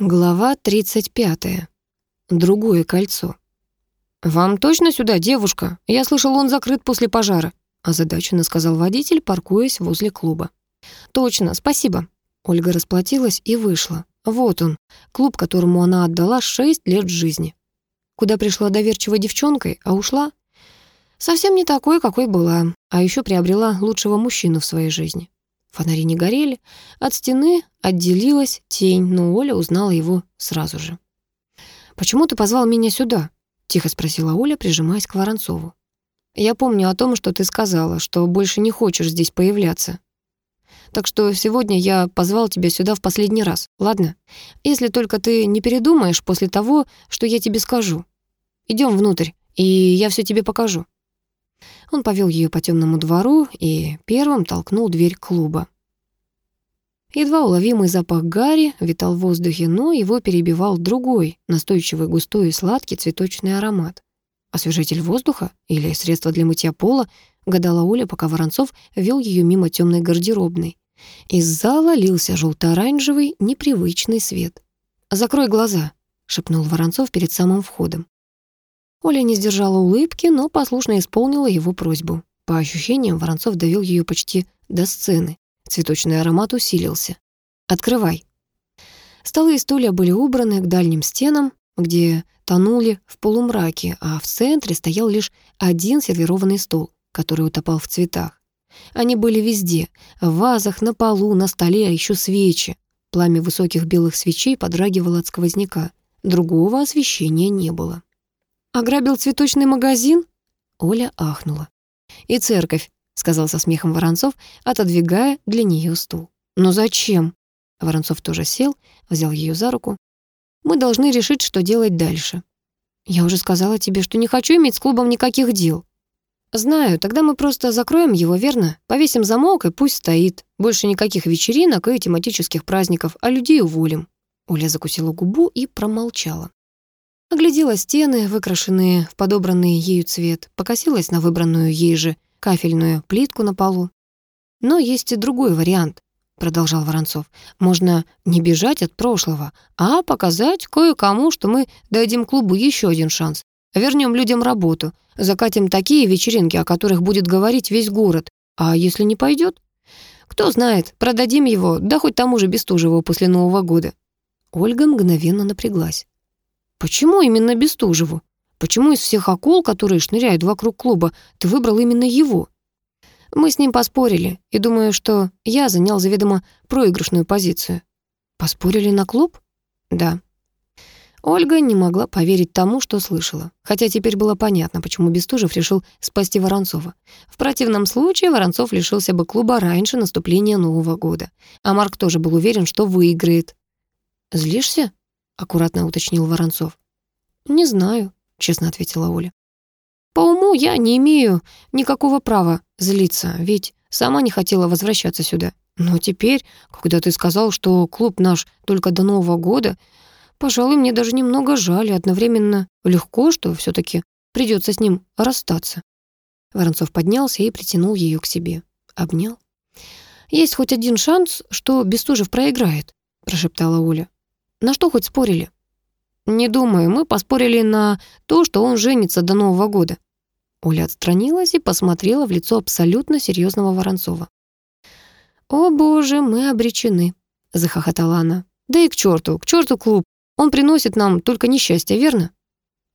Глава 35. Другое кольцо. «Вам точно сюда, девушка? Я слышал, он закрыт после пожара», озадаченно сказал водитель, паркуясь возле клуба. «Точно, спасибо». Ольга расплатилась и вышла. Вот он, клуб, которому она отдала шесть лет жизни. Куда пришла доверчивой девчонкой, а ушла? Совсем не такой, какой была, а еще приобрела лучшего мужчину в своей жизни. Фонари не горели. От стены отделилась тень, но Оля узнала его сразу же. «Почему ты позвал меня сюда?» — тихо спросила Оля, прижимаясь к Воронцову. «Я помню о том, что ты сказала, что больше не хочешь здесь появляться. Так что сегодня я позвал тебя сюда в последний раз, ладно? Если только ты не передумаешь после того, что я тебе скажу. Идем внутрь, и я все тебе покажу». Он повел ее по темному двору и первым толкнул дверь клуба. Едва уловимый запах гари витал в воздухе, но его перебивал другой, настойчивый, густой и сладкий цветочный аромат. Освежитель воздуха или средство для мытья пола, гадала Оля, пока Воронцов вел ее мимо темной гардеробной. Из зала лился желто-оранжевый, непривычный свет. «Закрой глаза», — шепнул Воронцов перед самым входом. Оля не сдержала улыбки, но послушно исполнила его просьбу. По ощущениям, Воронцов довел ее почти до сцены. Цветочный аромат усилился. «Открывай». Столы и стулья были убраны к дальним стенам, где тонули в полумраке, а в центре стоял лишь один сервированный стол, который утопал в цветах. Они были везде — в вазах, на полу, на столе, а еще свечи. Пламя высоких белых свечей подрагивало от сквозняка. Другого освещения не было. «Ограбил цветочный магазин?» Оля ахнула. «И церковь», — сказал со смехом Воронцов, отодвигая для нее стул. «Но зачем?» Воронцов тоже сел, взял ее за руку. «Мы должны решить, что делать дальше». «Я уже сказала тебе, что не хочу иметь с клубом никаких дел». «Знаю, тогда мы просто закроем его, верно? Повесим замок и пусть стоит. Больше никаких вечеринок и тематических праздников, а людей уволим». Оля закусила губу и промолчала. Оглядела стены, выкрашенные в подобранный ею цвет, покосилась на выбранную ей же кафельную плитку на полу. «Но есть и другой вариант», — продолжал Воронцов. «Можно не бежать от прошлого, а показать кое-кому, что мы дадим клубу еще один шанс. Вернем людям работу, закатим такие вечеринки, о которых будет говорить весь город. А если не пойдет? Кто знает, продадим его, да хоть тому же Бестужеву после Нового года». Ольга мгновенно напряглась. Почему именно Бестужеву? Почему из всех акул, которые шныряют вокруг клуба, ты выбрал именно его? Мы с ним поспорили, и думаю, что я занял заведомо проигрышную позицию. Поспорили на клуб? Да. Ольга не могла поверить тому, что слышала. Хотя теперь было понятно, почему Бестужев решил спасти Воронцова. В противном случае Воронцов лишился бы клуба раньше наступления Нового года. А Марк тоже был уверен, что выиграет. «Злишься?» Аккуратно уточнил Воронцов. «Не знаю», — честно ответила Оля. «По уму я не имею никакого права злиться, ведь сама не хотела возвращаться сюда. Но теперь, когда ты сказал, что клуб наш только до Нового года, пожалуй, мне даже немного жаль одновременно легко, что все таки придется с ним расстаться». Воронцов поднялся и притянул ее к себе. Обнял. «Есть хоть один шанс, что Бестужев проиграет», — прошептала Оля. На что хоть спорили? Не думаю, мы поспорили на то, что он женится до Нового года. Оля отстранилась и посмотрела в лицо абсолютно серьезного Воронцова. «О боже, мы обречены», — захохотала она. «Да и к черту, к черту клуб. Он приносит нам только несчастье, верно?»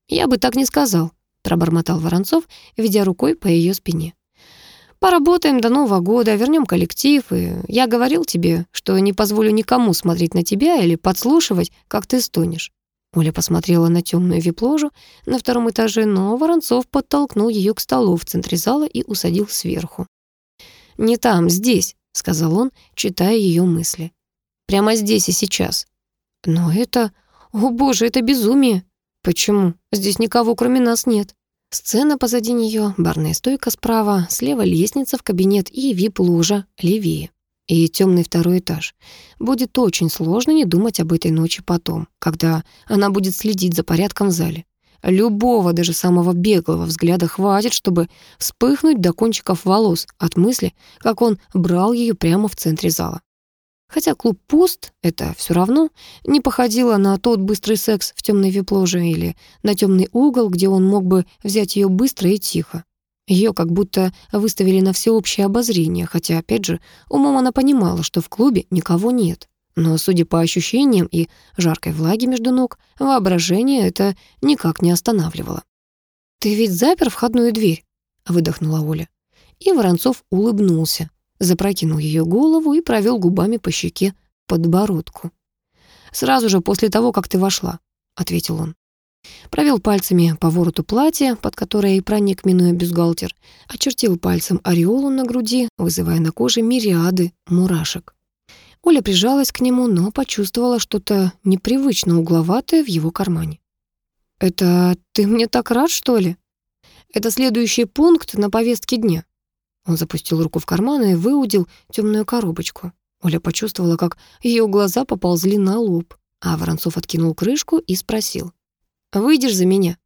«Я бы так не сказал», — пробормотал Воронцов, ведя рукой по ее спине. Поработаем до Нового года, вернем коллектив, и я говорил тебе, что не позволю никому смотреть на тебя или подслушивать, как ты стонешь». Оля посмотрела на темную вип-ложу на втором этаже, но Воронцов подтолкнул ее к столу в центре зала и усадил сверху. «Не там, здесь», — сказал он, читая ее мысли. «Прямо здесь и сейчас». «Но это... О боже, это безумие!» «Почему? Здесь никого, кроме нас, нет». Сцена позади нее, барная стойка справа, слева лестница в кабинет и вип-ложа левее. И темный второй этаж. Будет очень сложно не думать об этой ночи потом, когда она будет следить за порядком в зале. Любого, даже самого беглого взгляда хватит, чтобы вспыхнуть до кончиков волос от мысли, как он брал ее прямо в центре зала. Хотя клуб пуст, это все равно не походило на тот быстрый секс в темной вип-ложе или на темный угол, где он мог бы взять ее быстро и тихо. Ее как будто выставили на всеобщее обозрение, хотя, опять же, умом она понимала, что в клубе никого нет. Но, судя по ощущениям и жаркой влаге между ног, воображение это никак не останавливало. «Ты ведь запер входную дверь?» — выдохнула Оля. И Воронцов улыбнулся, запрокинул ее голову и провел губами по щеке подбородку. «Сразу же после того, как ты вошла», — ответил он. Провел пальцами по вороту платья, под которое и проник, минуя бюстгальтер, очертил пальцем ореолу на груди, вызывая на коже мириады мурашек. Оля прижалась к нему, но почувствовала что-то непривычно угловатое в его кармане. «Это ты мне так рад, что ли?» «Это следующий пункт на повестке дня». Он запустил руку в карман и выудил темную коробочку. Оля почувствовала, как ее глаза поползли на лоб, а Воронцов откинул крышку и спросил. «Выйдешь за меня?»